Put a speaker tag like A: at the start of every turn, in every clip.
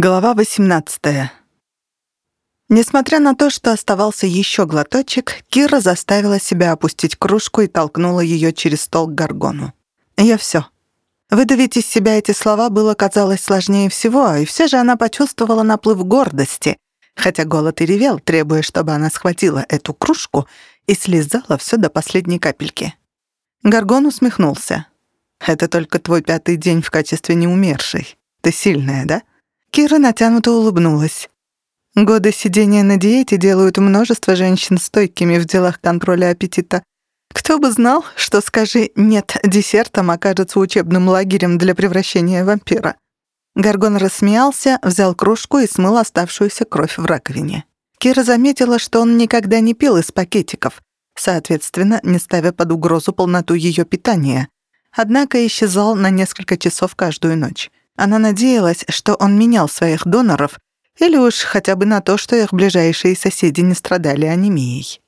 A: Глава 18. Несмотря на то, что оставался еще глоточек, Кира заставила себя опустить кружку и толкнула ее через стол к Гаргону. «Я все. Выдавить из себя эти слова было, казалось, сложнее всего, и все же она почувствовала наплыв гордости, хотя голод и ревел, требуя, чтобы она схватила эту кружку и слезала все до последней капельки. Гаргон усмехнулся. «Это только твой пятый день в качестве неумершей. Ты сильная, да?» Кира натянуто улыбнулась. Годы сидения на диете делают множество женщин стойкими в делах контроля аппетита. Кто бы знал, что «скажи нет» десертом окажется учебным лагерем для превращения вампира. Гаргон рассмеялся, взял кружку и смыл оставшуюся кровь в раковине. Кира заметила, что он никогда не пил из пакетиков, соответственно, не ставя под угрозу полноту ее питания. Однако исчезал на несколько часов каждую ночь. Она надеялась, что он менял своих доноров или уж хотя бы на то, что их ближайшие соседи не страдали анемией.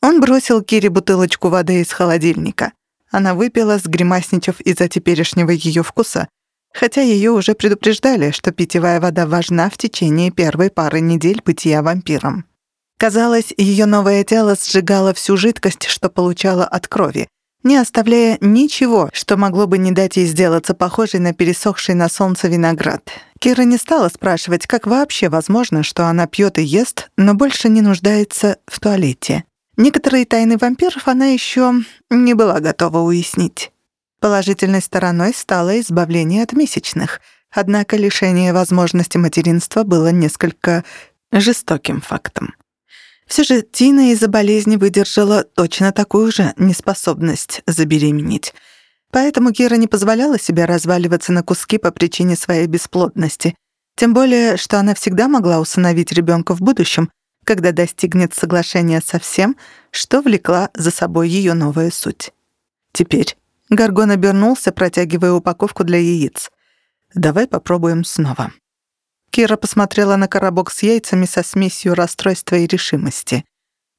A: Он бросил Кире бутылочку воды из холодильника. Она выпила, сгримасничав из-за теперешнего ее вкуса, хотя ее уже предупреждали, что питьевая вода важна в течение первой пары недель бытия вампиром. Казалось, ее новое тело сжигало всю жидкость, что получало от крови, не оставляя ничего, что могло бы не дать ей сделаться похожей на пересохший на солнце виноград. Кира не стала спрашивать, как вообще возможно, что она пьет и ест, но больше не нуждается в туалете. Некоторые тайны вампиров она еще не была готова уяснить. Положительной стороной стало избавление от месячных, однако лишение возможности материнства было несколько жестоким фактом. Все же Тина из-за болезни выдержала точно такую же неспособность забеременеть. Поэтому Кира не позволяла себе разваливаться на куски по причине своей бесплодности. Тем более, что она всегда могла усыновить ребенка в будущем, когда достигнет соглашения со всем, что влекла за собой ее новая суть. Теперь Гаргон обернулся, протягивая упаковку для яиц. «Давай попробуем снова». Кира посмотрела на коробок с яйцами со смесью расстройства и решимости.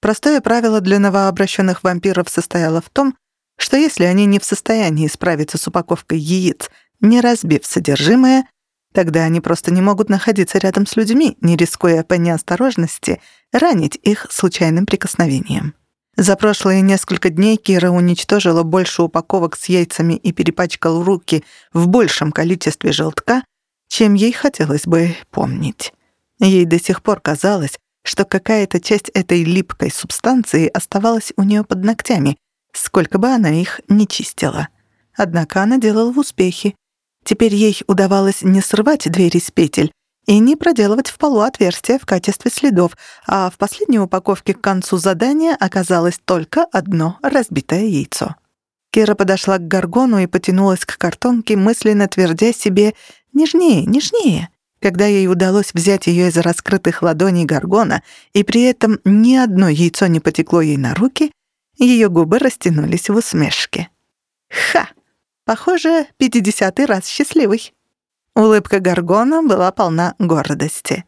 A: Простое правило для новообращенных вампиров состояло в том, что если они не в состоянии справиться с упаковкой яиц, не разбив содержимое, тогда они просто не могут находиться рядом с людьми, не рискуя по неосторожности ранить их случайным прикосновением. За прошлые несколько дней Кира уничтожила больше упаковок с яйцами и перепачкал руки в большем количестве желтка, чем ей хотелось бы помнить. Ей до сих пор казалось, что какая-то часть этой липкой субстанции оставалась у нее под ногтями, сколько бы она их не чистила. Однако она делала успехи. Теперь ей удавалось не срывать двери с петель и не проделывать в полу отверстия в качестве следов, а в последней упаковке к концу задания оказалось только одно разбитое яйцо. Кира подошла к Гаргону и потянулась к картонке, мысленно твердя себе Нежнее, нежнее. Когда ей удалось взять ее из раскрытых ладоней Гаргона, и при этом ни одно яйцо не потекло ей на руки, ее губы растянулись в усмешке. «Ха! Похоже, пятидесятый раз счастливый». Улыбка Гаргона была полна гордости.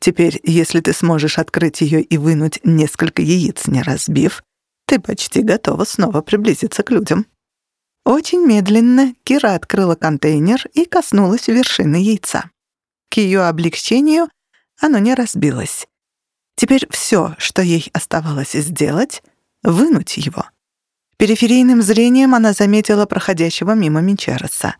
A: «Теперь, если ты сможешь открыть ее и вынуть несколько яиц, не разбив, ты почти готова снова приблизиться к людям». Очень медленно Кира открыла контейнер и коснулась вершины яйца. К ее облегчению оно не разбилось. Теперь все, что ей оставалось сделать — вынуть его. Периферийным зрением она заметила проходящего мимо Минчереса.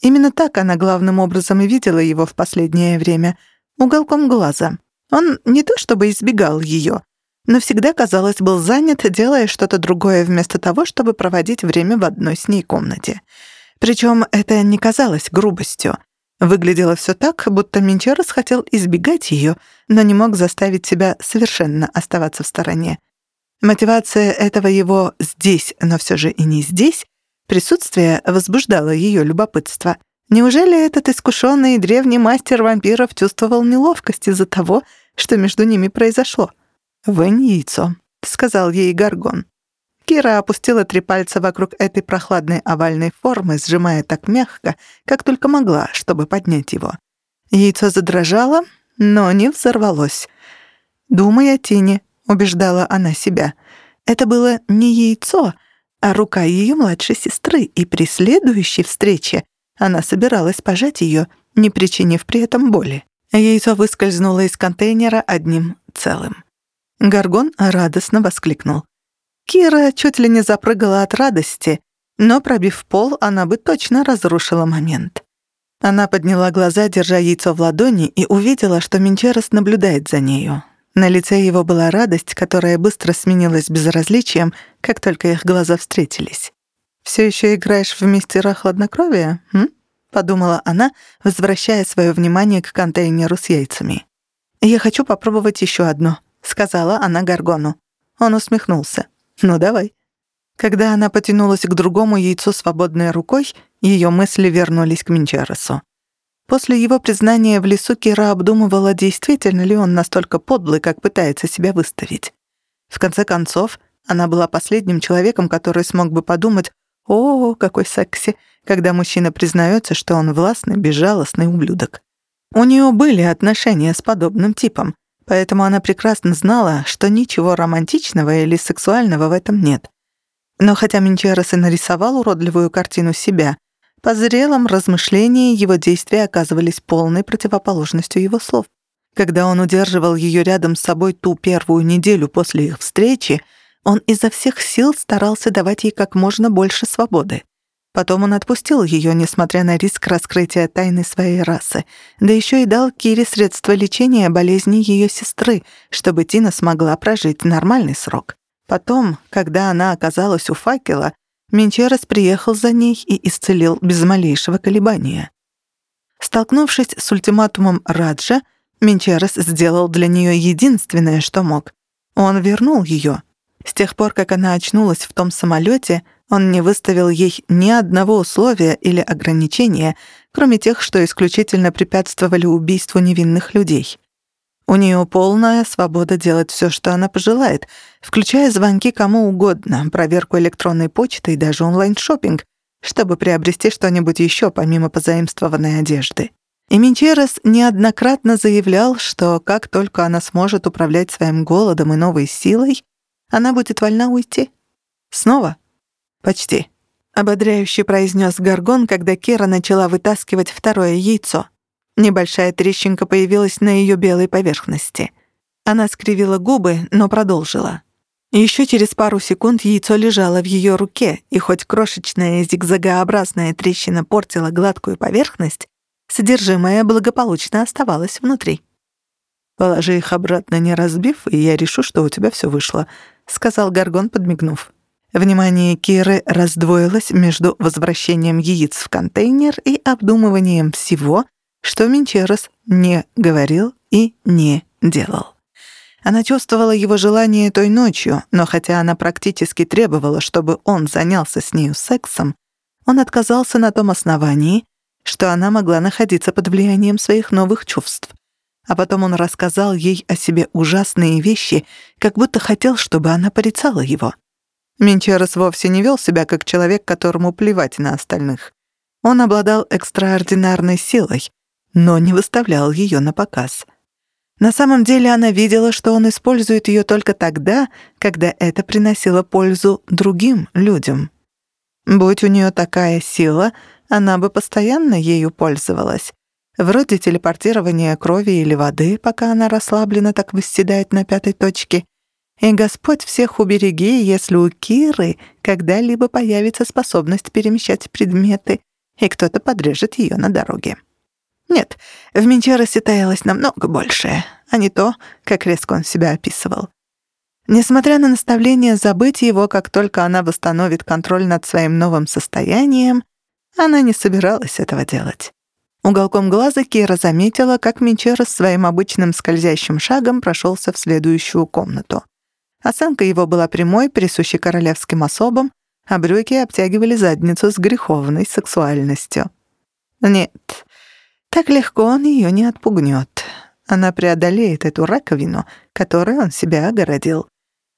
A: Именно так она главным образом и видела его в последнее время, уголком глаза. Он не то чтобы избегал ее, но всегда, казалось, был занят, делая что-то другое вместо того, чтобы проводить время в одной с ней комнате. Причем это не казалось грубостью. Выглядело все так, будто Минчерос хотел избегать ее, но не мог заставить себя совершенно оставаться в стороне. Мотивация этого его «здесь, но все же и не здесь» присутствие возбуждало ее любопытство. Неужели этот искушенный древний мастер вампиров чувствовал неловкость из-за того, что между ними произошло? «Вынь яйцо», — сказал ей Гаргон. Кира опустила три пальца вокруг этой прохладной овальной формы, сжимая так мягко, как только могла, чтобы поднять его. Яйцо задрожало, но не взорвалось. «Думай о Тине», — убеждала она себя. Это было не яйцо, а рука ее младшей сестры, и при следующей встрече она собиралась пожать ее, не причинив при этом боли. Яйцо выскользнуло из контейнера одним целым. Гаргон радостно воскликнул. Кира чуть ли не запрыгала от радости, но, пробив пол, она бы точно разрушила момент. Она подняла глаза, держа яйцо в ладони, и увидела, что Минчерос наблюдает за нею. На лице его была радость, которая быстро сменилась безразличием, как только их глаза встретились. «Всё ещё играешь в мистера хладнокровия, м?» — подумала она, возвращая своё внимание к контейнеру с яйцами. «Я хочу попробовать ещё одно», — сказала она Гаргону. Он усмехнулся. «Ну, давай». Когда она потянулась к другому яйцу свободной рукой, её мысли вернулись к Минчаросу. После его признания в лесу Кира обдумывала, действительно ли он настолько подлый, как пытается себя выставить. В конце концов, она была последним человеком, который смог бы подумать «О, какой секси», когда мужчина признается, что он властный, безжалостный ублюдок. У нее были отношения с подобным типом, поэтому она прекрасно знала, что ничего романтичного или сексуального в этом нет. Но хотя Минчерес и нарисовал уродливую картину себя, по зрелом размышлении его действия оказывались полной противоположностью его слов. Когда он удерживал ее рядом с собой ту первую неделю после их встречи, он изо всех сил старался давать ей как можно больше свободы. Потом он отпустил ее, несмотря на риск раскрытия тайны своей расы, да еще и дал Кире средства лечения болезни ее сестры, чтобы Тина смогла прожить нормальный срок. Потом, когда она оказалась у факела, Менчерес приехал за ней и исцелил без малейшего колебания. Столкнувшись с ультиматумом Раджа, Менчерес сделал для нее единственное, что мог. Он вернул ее. С тех пор, как она очнулась в том самолете, он не выставил ей ни одного условия или ограничения, кроме тех, что исключительно препятствовали убийству невинных людей. У нее полная свобода делать все, что она пожелает, включая звонки кому угодно, проверку электронной почты и даже онлайн-шоппинг, чтобы приобрести что-нибудь еще помимо позаимствованной одежды. И Минчерес неоднократно заявлял, что как только она сможет управлять своим голодом и новой силой, она будет вольна уйти. Снова? Почти. Ободряюще произнес Гаргон, когда Кира начала вытаскивать второе яйцо. Небольшая трещинка появилась на ее белой поверхности. Она скривила губы, но продолжила. Еще через пару секунд яйцо лежало в ее руке, и хоть крошечная зигзагообразная трещина портила гладкую поверхность, содержимое благополучно оставалось внутри. «Положи их обратно, не разбив, и я решу, что у тебя все вышло», — сказал Гаргон, подмигнув. Внимание Киры раздвоилось между возвращением яиц в контейнер и обдумыванием всего, что Минчерос не говорил и не делал. Она чувствовала его желание той ночью, но хотя она практически требовала, чтобы он занялся с нею сексом, он отказался на том основании, что она могла находиться под влиянием своих новых чувств. А потом он рассказал ей о себе ужасные вещи, как будто хотел, чтобы она порицала его. Минчерос вовсе не вел себя как человек, которому плевать на остальных. Он обладал экстраординарной силой, но не выставлял ее на показ. На самом деле она видела, что он использует ее только тогда, когда это приносило пользу другим людям. Будь у нее такая сила, она бы постоянно ею пользовалась. Вроде телепортирования крови или воды, пока она расслабленно так восседает на пятой точке. И Господь всех убереги, если у Киры когда-либо появится способность перемещать предметы, и кто-то подрежет ее на дороге. Нет, в Менчеросе таялось намного большее, а не то, как резко он себя описывал. Несмотря на наставление забыть его, как только она восстановит контроль над своим новым состоянием, она не собиралась этого делать. Уголком глаза Кира заметила, как Менчерос своим обычным скользящим шагом прошелся в следующую комнату. Осанка его была прямой, присущей королевским особам, а брюки обтягивали задницу с греховной сексуальностью. Нет, так легко он ее не отпугнет. Она преодолеет эту раковину, которой он себя огородил.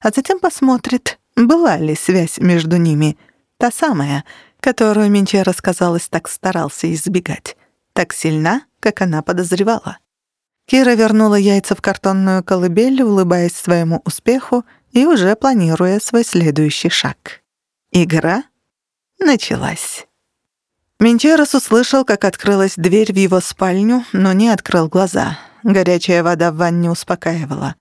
A: А затем посмотрит, была ли связь между ними, та самая, которую Минче рассказалось так старался избегать, так сильна, как она подозревала. Кира вернула яйца в картонную колыбель, улыбаясь своему успеху и уже планируя свой следующий шаг. Игра началась. Менчерос услышал, как открылась дверь в его спальню, но не открыл глаза. Горячая вода в ванне успокаивала.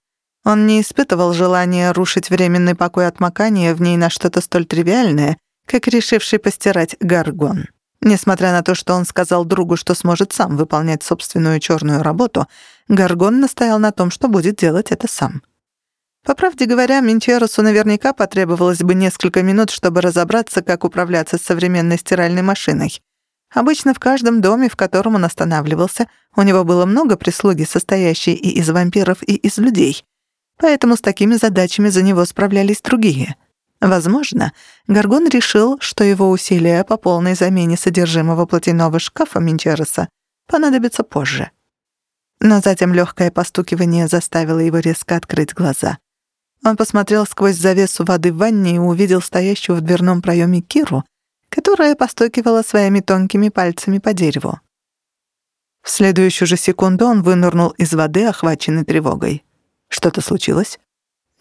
A: Он не испытывал желания рушить временный покой отмокания в ней на что-то столь тривиальное, как решивший постирать гаргон. Несмотря на то, что он сказал другу, что сможет сам выполнять собственную черную работу, Гаргон настоял на том, что будет делать это сам. По правде говоря, Минчеросу наверняка потребовалось бы несколько минут, чтобы разобраться, как управляться с современной стиральной машиной. Обычно в каждом доме, в котором он останавливался, у него было много прислуги, состоящей и из вампиров, и из людей. Поэтому с такими задачами за него справлялись другие — Возможно, Гаргон решил, что его усилия по полной замене содержимого платяного шкафа Минчереса понадобятся позже. Но затем легкое постукивание заставило его резко открыть глаза. Он посмотрел сквозь завесу воды в ванне и увидел стоящую в дверном проеме Киру, которая постукивала своими тонкими пальцами по дереву. В следующую же секунду он вынырнул из воды, охваченный тревогой. Что-то случилось?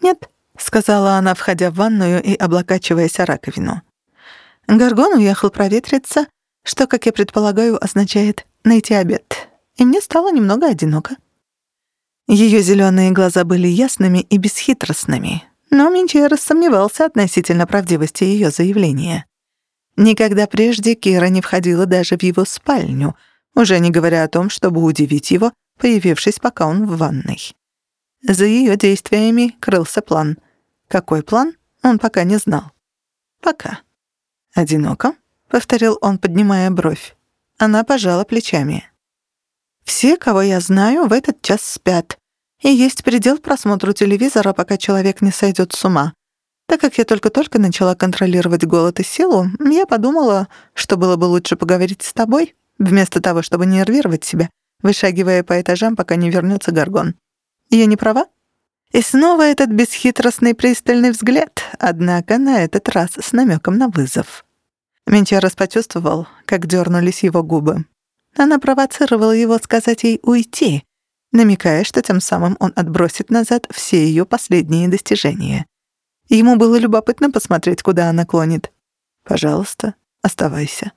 A: Нет, — сказала она, входя в ванную и облокачиваясь о раковину. Гаргон уехал проветриться, что, как я предполагаю, означает «найти обед», и мне стало немного одиноко. Ее зеленые глаза были ясными и бесхитростными, но Минчер сомневался относительно правдивости ее заявления. Никогда прежде Кира не входила даже в его спальню, уже не говоря о том, чтобы удивить его, появившись, пока он в ванной. За ее действиями крылся план — какой план, он пока не знал. Пока. «Одиноко?» — повторил он, поднимая бровь. Она пожала плечами. «Все, кого я знаю, в этот час спят. И есть предел просмотру телевизора, пока человек не сойдет с ума. Так как я только-только начала контролировать голод и силу, я подумала, что было бы лучше поговорить с тобой, вместо того, чтобы нервировать себя, вышагивая по этажам, пока не вернется Гаргон. Я не права?» И снова этот бесхитростный пристальный взгляд, однако на этот раз с намеком на вызов. Менчарос почувствовал, как дернулись его губы. Она провоцировала его сказать ей уйти, намекая, что тем самым он отбросит назад все ее последние достижения. Ему было любопытно посмотреть, куда она клонит. «Пожалуйста, оставайся».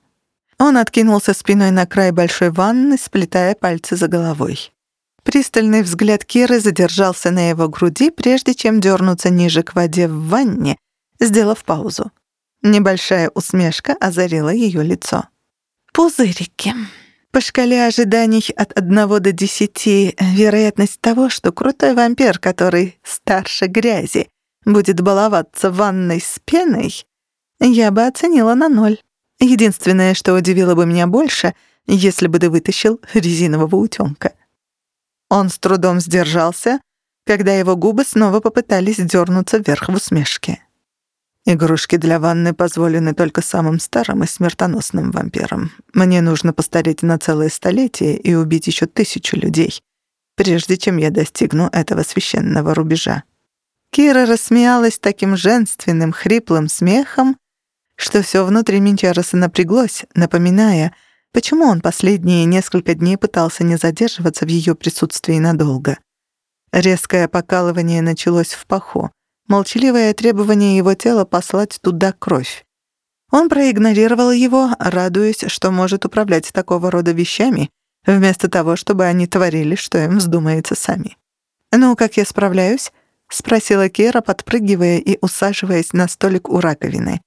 A: Он откинулся спиной на край большой ванны, сплетая пальцы за головой. Пристальный взгляд Киры задержался на его груди, прежде чем дернуться ниже к воде в ванне, сделав паузу. Небольшая усмешка озарила ее лицо. «Пузырики. По шкале ожиданий от одного до десяти вероятность того, что крутой вампир, который старше грязи, будет баловаться в ванной с пеной, я бы оценила на ноль. Единственное, что удивило бы меня больше, если бы ты вытащил резинового утёнка». Он с трудом сдержался, когда его губы снова попытались дернуться вверх в усмешке. Игрушки для ванны позволены только самым старым и смертоносным вампирам. Мне нужно постареть на целое столетие и убить еще тысячу людей, прежде чем я достигну этого священного рубежа. Кира рассмеялась таким женственным, хриплым смехом, что все внутри Минчароса напряглось, напоминая — Почему он последние несколько дней пытался не задерживаться в ее присутствии надолго? Резкое покалывание началось в паху, молчаливое требование его тела послать туда кровь. Он проигнорировал его, радуясь, что может управлять такого рода вещами, вместо того, чтобы они творили, что им вздумается сами. «Ну, как я справляюсь?» — спросила Кера, подпрыгивая и усаживаясь на столик у раковины.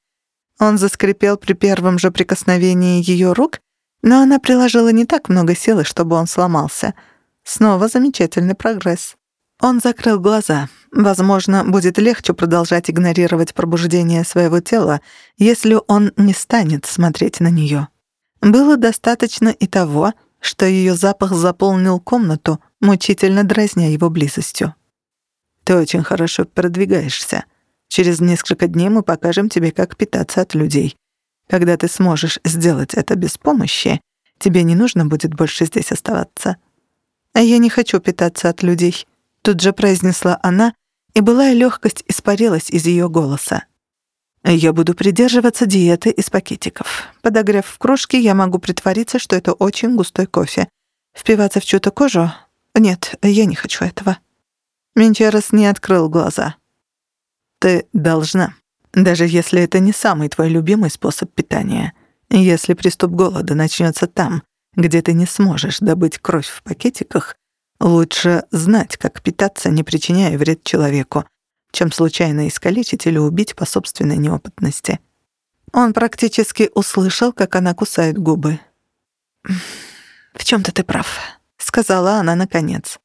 A: Он заскрипел при первом же прикосновении ее рук, но она приложила не так много силы, чтобы он сломался. Снова замечательный прогресс. Он закрыл глаза. Возможно, будет легче продолжать игнорировать пробуждение своего тела, если он не станет смотреть на нее. Было достаточно и того, что ее запах заполнил комнату, мучительно дразня его близостью. «Ты очень хорошо продвигаешься. Через несколько дней мы покажем тебе, как питаться от людей. Когда ты сможешь сделать это без помощи, тебе не нужно будет больше здесь оставаться. А я не хочу питаться от людей, тут же произнесла она, и былая легкость испарилась из ее голоса. Я буду придерживаться диеты из пакетиков. Подогрев в кружке, я могу притвориться, что это очень густой кофе. Впиваться в чью-то кожу? Нет, я не хочу этого. Менчерос не открыл глаза. Ты должна даже если это не самый твой любимый способ питания. Если приступ голода начнется там, где ты не сможешь добыть кровь в пакетиках, лучше знать, как питаться, не причиняя вред человеку, чем случайно искалечить или убить по собственной неопытности. Он практически услышал, как она кусает губы. «В чем-то ты прав», — сказала она наконец.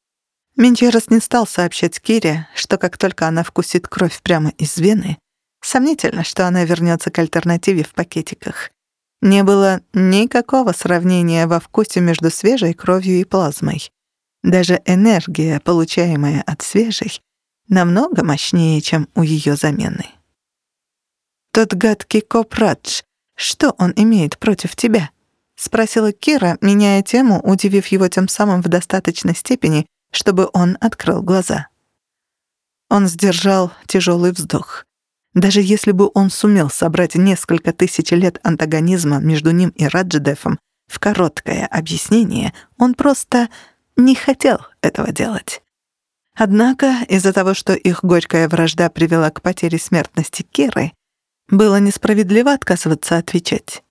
A: Менчерос не стал сообщать Кире, что как только она вкусит кровь прямо из вены, сомнительно, что она вернется к альтернативе в пакетиках. Не было никакого сравнения во вкусе между свежей кровью и плазмой. Даже энергия, получаемая от свежей, намного мощнее, чем у ее замены. «Тот гадкий Копрадж, что он имеет против тебя?» — спросила Кира, меняя тему, удивив его тем самым в достаточной степени, чтобы он открыл глаза. Он сдержал тяжелый вздох. Даже если бы он сумел собрать несколько тысяч лет антагонизма между ним и Раджидефом в короткое объяснение, он просто не хотел этого делать. Однако из-за того, что их горькая вражда привела к потере смертности Киры, было несправедливо отказываться отвечать.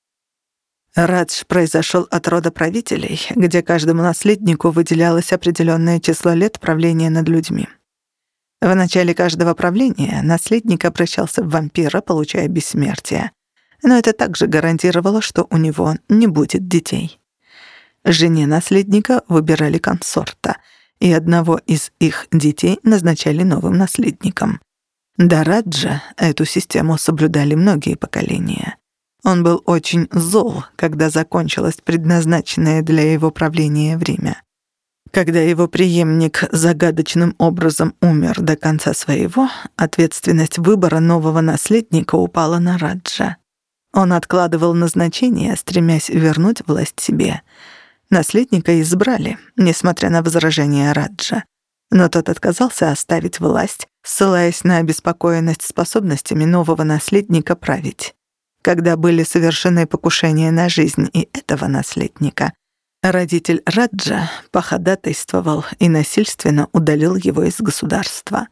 A: Радж произошел от рода правителей, где каждому наследнику выделялось определенное число лет правления над людьми. В начале каждого правления наследник обращался в вампира, получая бессмертие. Но это также гарантировало, что у него не будет детей. Жене наследника выбирали консорта, и одного из их детей назначали новым наследником. До Раджа эту систему соблюдали многие поколения. Он был очень зол, когда закончилось предназначенное для его правления время. Когда его преемник загадочным образом умер до конца своего, ответственность выбора нового наследника упала на Раджа. Он откладывал назначение, стремясь вернуть власть себе. Наследника избрали, несмотря на возражения Раджа. Но тот отказался оставить власть, ссылаясь на обеспокоенность способностями нового наследника править когда были совершены покушения на жизнь и этого наследника, родитель Раджа походатайствовал и насильственно удалил его из государства.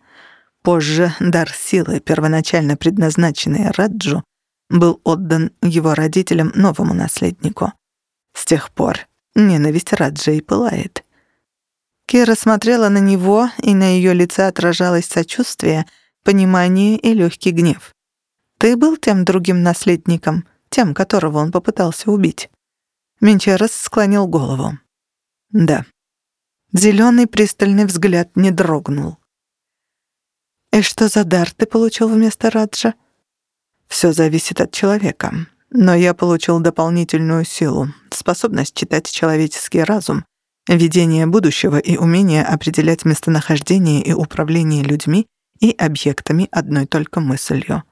A: Позже дар силы, первоначально предназначенный Раджу, был отдан его родителям новому наследнику. С тех пор ненависть Раджа и пылает. Кира смотрела на него, и на ее лице отражалось сочувствие, понимание и легкий гнев. Ты был тем другим наследником, тем, которого он попытался убить?» Менчерес склонил голову. «Да». Зелёный пристальный взгляд не дрогнул. «И что за дар ты получил вместо Раджа?» «Всё зависит от человека. Но я получил дополнительную силу, способность читать человеческий разум, видение будущего и умение определять местонахождение и управление людьми и объектами одной только мыслью.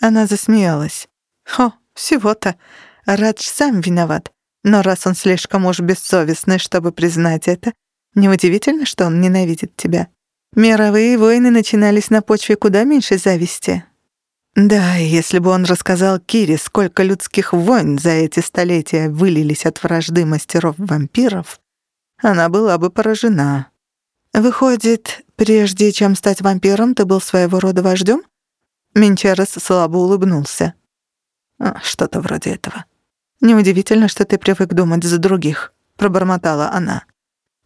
A: Она засмеялась. «Хо, всего-то. Радж сам виноват. Но раз он слишком уж бессовестный, чтобы признать это, неудивительно, что он ненавидит тебя. Мировые войны начинались на почве куда меньшей зависти. Да, если бы он рассказал Кире, сколько людских войн за эти столетия вылились от вражды мастеров-вампиров, она была бы поражена. Выходит, прежде чем стать вампиром, ты был своего рода вождем? Менчерес слабо улыбнулся. «А, «Что-то вроде этого. Неудивительно, что ты привык думать за других», — пробормотала она.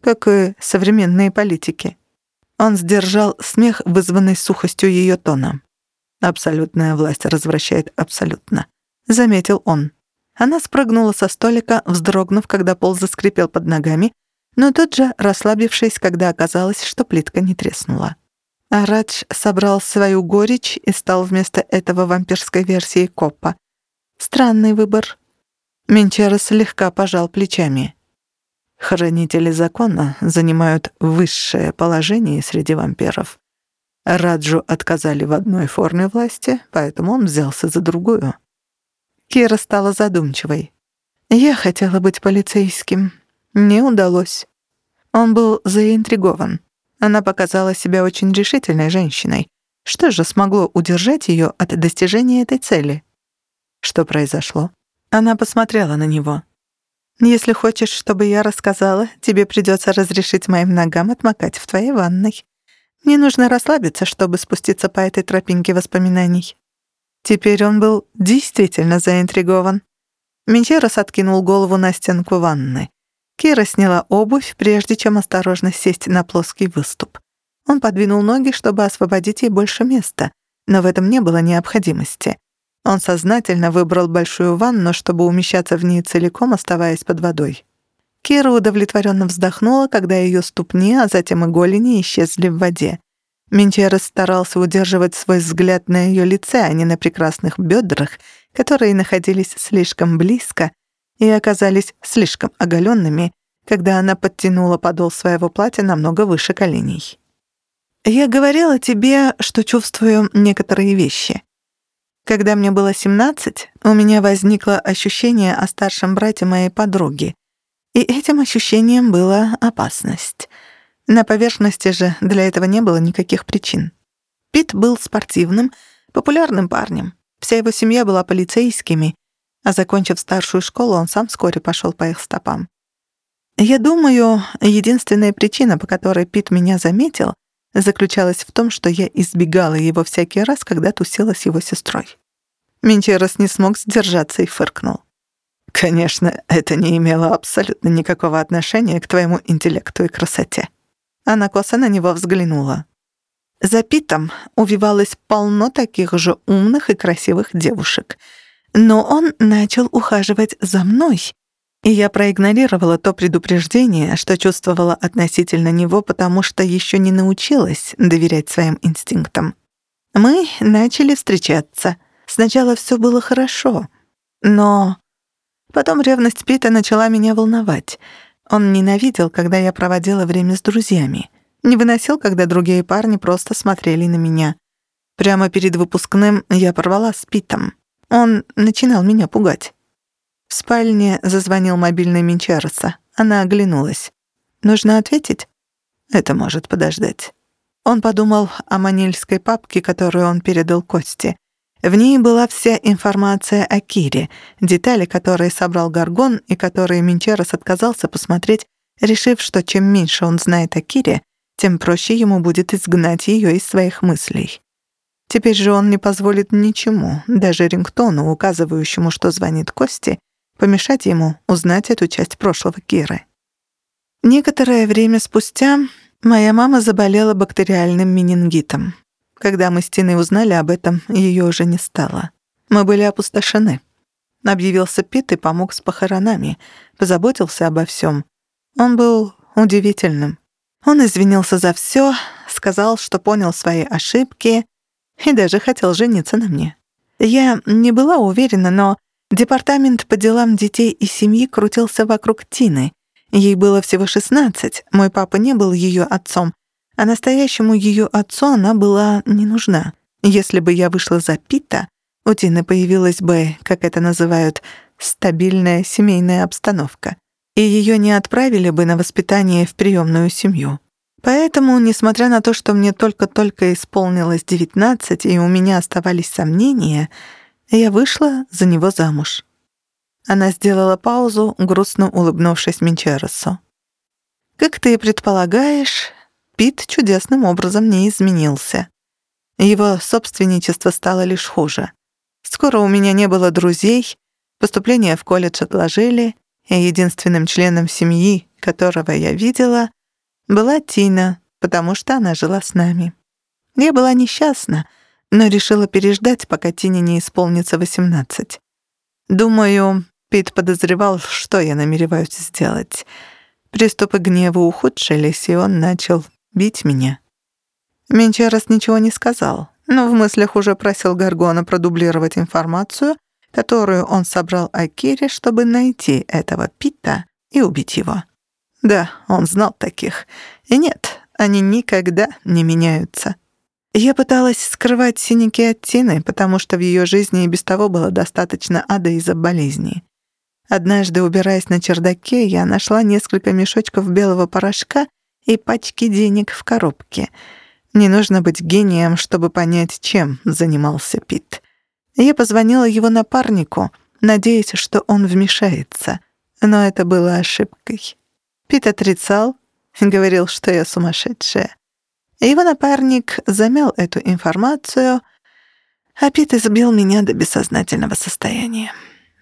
A: «Как и современные политики». Он сдержал смех, вызванный сухостью ее тона. «Абсолютная власть развращает абсолютно», — заметил он. Она спрыгнула со столика, вздрогнув, когда пол заскрипел под ногами, но тут же расслабившись, когда оказалось, что плитка не треснула. А Радж собрал свою горечь и стал вместо этого вампирской версией Коппа. Странный выбор. Менчера слегка пожал плечами. Хранители закона занимают высшее положение среди вампиров. Раджу отказали в одной форме власти, поэтому он взялся за другую. Кира стала задумчивой. «Я хотела быть полицейским. Не удалось». Он был заинтригован. Она показала себя очень решительной женщиной. Что же смогло удержать ее от достижения этой цели? Что произошло? Она посмотрела на него. «Если хочешь, чтобы я рассказала, тебе придется разрешить моим ногам отмокать в твоей ванной. Мне нужно расслабиться, чтобы спуститься по этой тропинке воспоминаний». Теперь он был действительно заинтригован. Менчерос откинул голову на стенку ванны. Кира сняла обувь, прежде чем осторожно сесть на плоский выступ. Он подвинул ноги, чтобы освободить ей больше места, но в этом не было необходимости. Он сознательно выбрал большую ванну, чтобы умещаться в ней целиком, оставаясь под водой. Кира удовлетворенно вздохнула, когда ее ступни, а затем и голени исчезли в воде. Менчерес старался удерживать свой взгляд на ее лице, а не на прекрасных бедрах, которые находились слишком близко и оказались слишком оголенными, когда она подтянула подол своего платья намного выше коленей. «Я говорила тебе, что чувствую некоторые вещи. Когда мне было 17, у меня возникло ощущение о старшем брате моей подруги, и этим ощущением была опасность. На поверхности же для этого не было никаких причин. Пит был спортивным, популярным парнем. Вся его семья была полицейскими, а закончив старшую школу, он сам вскоре пошел по их стопам. Я думаю, единственная причина, по которой Пит меня заметил, заключалась в том, что я избегала его всякий раз, когда тусила с его сестрой. Менчерос не смог сдержаться и фыркнул. «Конечно, это не имело абсолютно никакого отношения к твоему интеллекту и красоте». Она косо на него взглянула. За Питом увивалось полно таких же умных и красивых девушек. Но он начал ухаживать за мной, и я проигнорировала то предупреждение, что чувствовала относительно него, потому что еще не научилась доверять своим инстинктам. Мы начали встречаться. Сначала все было хорошо, но... Потом ревность Пита начала меня волновать. Он ненавидел, когда я проводила время с друзьями. Не выносил, когда другие парни просто смотрели на меня. Прямо перед выпускным я порвала с Питом. Он начинал меня пугать. В спальне зазвонил мобильный Минчареса. Она оглянулась. «Нужно ответить?» «Это может подождать». Он подумал о манильской папке, которую он передал Косте. В ней была вся информация о Кире, детали, которые собрал Гаргон и которые Минчерос отказался посмотреть, решив, что чем меньше он знает о Кире, тем проще ему будет изгнать ее из своих мыслей. Теперь же он не позволит ничему, даже рингтону, указывающему, что звонит Кости, помешать ему узнать эту часть прошлого Киры. Некоторое время спустя моя мама заболела бактериальным менингитом. Когда мы с Тиной узнали об этом, ее уже не стало. Мы были опустошены. Объявился Пит и помог с похоронами, позаботился обо всем. Он был удивительным. Он извинился за все, сказал, что понял свои ошибки и даже хотел жениться на мне. Я не была уверена, но департамент по делам детей и семьи крутился вокруг Тины. Ей было всего 16, мой папа не был ее отцом, а настоящему ее отцу она была не нужна. Если бы я вышла за Пита, у Тины появилась бы, как это называют, стабильная семейная обстановка, и ее не отправили бы на воспитание в приемную семью. Поэтому, несмотря на то, что мне только-только исполнилось 19 и у меня оставались сомнения, я вышла за него замуж. Она сделала паузу, грустно улыбнувшись Минчеросу. «Как ты предполагаешь, Пит чудесным образом не изменился. Его собственничество стало лишь хуже. Скоро у меня не было друзей, поступление в колледж отложили, и единственным членом семьи, которого я видела, была Тина, потому что она жила с нами. Я была несчастна, но решила переждать, пока Тине не исполнится 18. Думаю, Пит подозревал, что я намереваюсь сделать. Приступы гнева ухудшились, и он начал бить меня. Менчерос ничего не сказал, но в мыслях уже просил Гаргона продублировать информацию, которую он собрал о Кире, чтобы найти этого Пита и убить его. Да, он знал таких. И нет, они никогда не меняются. Я пыталась скрывать синяки от Тины, потому что в ее жизни и без того было достаточно ада из-за болезни. Однажды, убираясь на чердаке, я нашла несколько мешочков белого порошка и пачки денег в коробке. Не нужно быть гением, чтобы понять, чем занимался Пит. Я позвонила его напарнику, надеясь, что он вмешается. Но это было ошибкой. Пит отрицал, говорил, что я сумасшедшая. Его напарник замял эту информацию, а Пит избил меня до бессознательного состояния.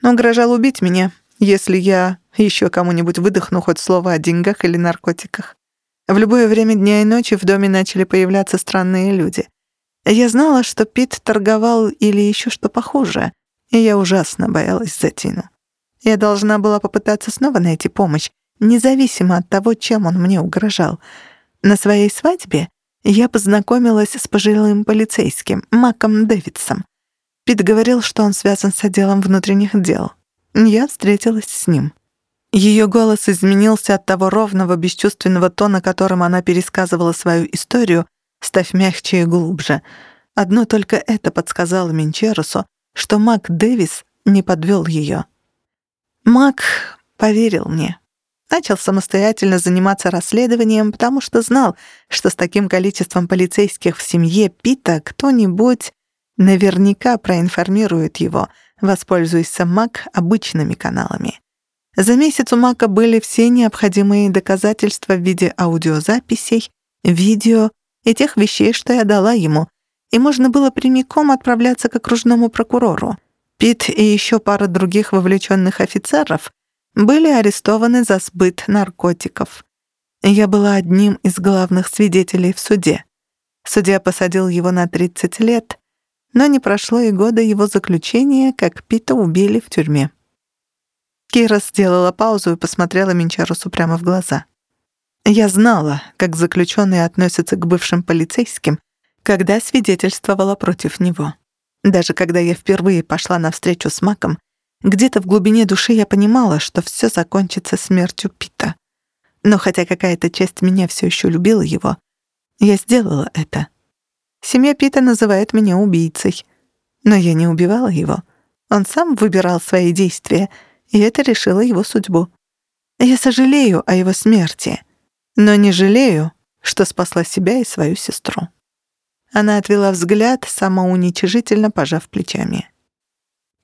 A: Угрожал убить меня, если я еще кому-нибудь выдохну хоть слово о деньгах или наркотиках. В любое время дня и ночи в доме начали появляться странные люди. Я знала, что Пит торговал или еще что похуже, и я ужасно боялась за Тину. Я должна была попытаться снова найти помощь, независимо от того, чем он мне угрожал. На своей свадьбе я познакомилась с пожилым полицейским, Маком Дэвидсом. Пит говорил, что он связан с отделом внутренних дел. Я встретилась с ним. Ее голос изменился от того ровного, бесчувственного тона, которым она пересказывала свою историю, став мягче и глубже. Одно только это подсказало Минчерусу, что Мак Дэвис не подвел ее. Мак поверил мне. Начал самостоятельно заниматься расследованием, потому что знал, что с таким количеством полицейских в семье Пита кто-нибудь наверняка проинформирует его, воспользуясь Мак обычными каналами. За месяц у Мака были все необходимые доказательства в виде аудиозаписей, видео и тех вещей, что я дала ему, и можно было прямиком отправляться к окружному прокурору. Пит и еще пара других вовлеченных офицеров были арестованы за сбыт наркотиков. Я была одним из главных свидетелей в суде. Судья посадил его на 30 лет, но не прошло и года его заключения, как Пита убили в тюрьме. Кира сделала паузу и посмотрела Минчарусу прямо в глаза. Я знала, как заключенные относятся к бывшим полицейским, когда свидетельствовала против него. Даже когда я впервые пошла на встречу с Маком, где-то в глубине души я понимала, что все закончится смертью Пита. Но хотя какая-то часть меня все еще любила его, я сделала это. Семья Пита называет меня убийцей. Но я не убивала его. Он сам выбирал свои действия, и это решило его судьбу. Я сожалею о его смерти, но не жалею, что спасла себя и свою сестру. Она отвела взгляд, самоуничижительно пожав плечами.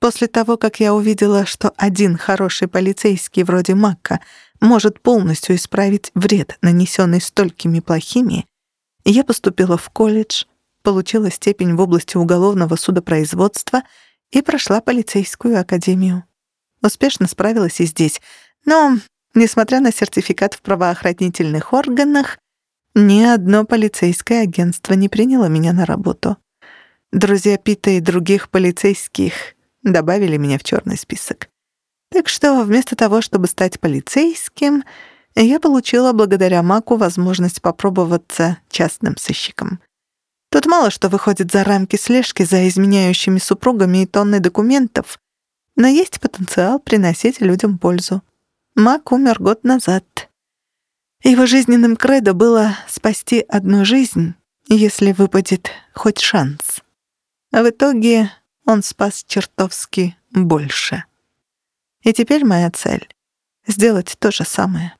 A: После того, как я увидела, что один хороший полицейский вроде Макка может полностью исправить вред, нанесенный столькими плохими, я поступила в колледж, получила степень в области уголовного судопроизводства и прошла полицейскую академию. Успешно справилась и здесь, но, несмотря на сертификат в правоохранительных органах, ни одно полицейское агентство не приняло меня на работу. Друзья Пита и других полицейских добавили меня в черный список. Так что вместо того, чтобы стать полицейским, я получила благодаря Маку возможность попробоваться частным сыщиком. Тут мало что выходит за рамки слежки за изменяющими супругами и тонны документов, но есть потенциал приносить людям пользу. Мак умер год назад. Его жизненным кредо было спасти одну жизнь, если выпадет хоть шанс. А в итоге он спас чертовски больше. И теперь моя цель — сделать то же самое.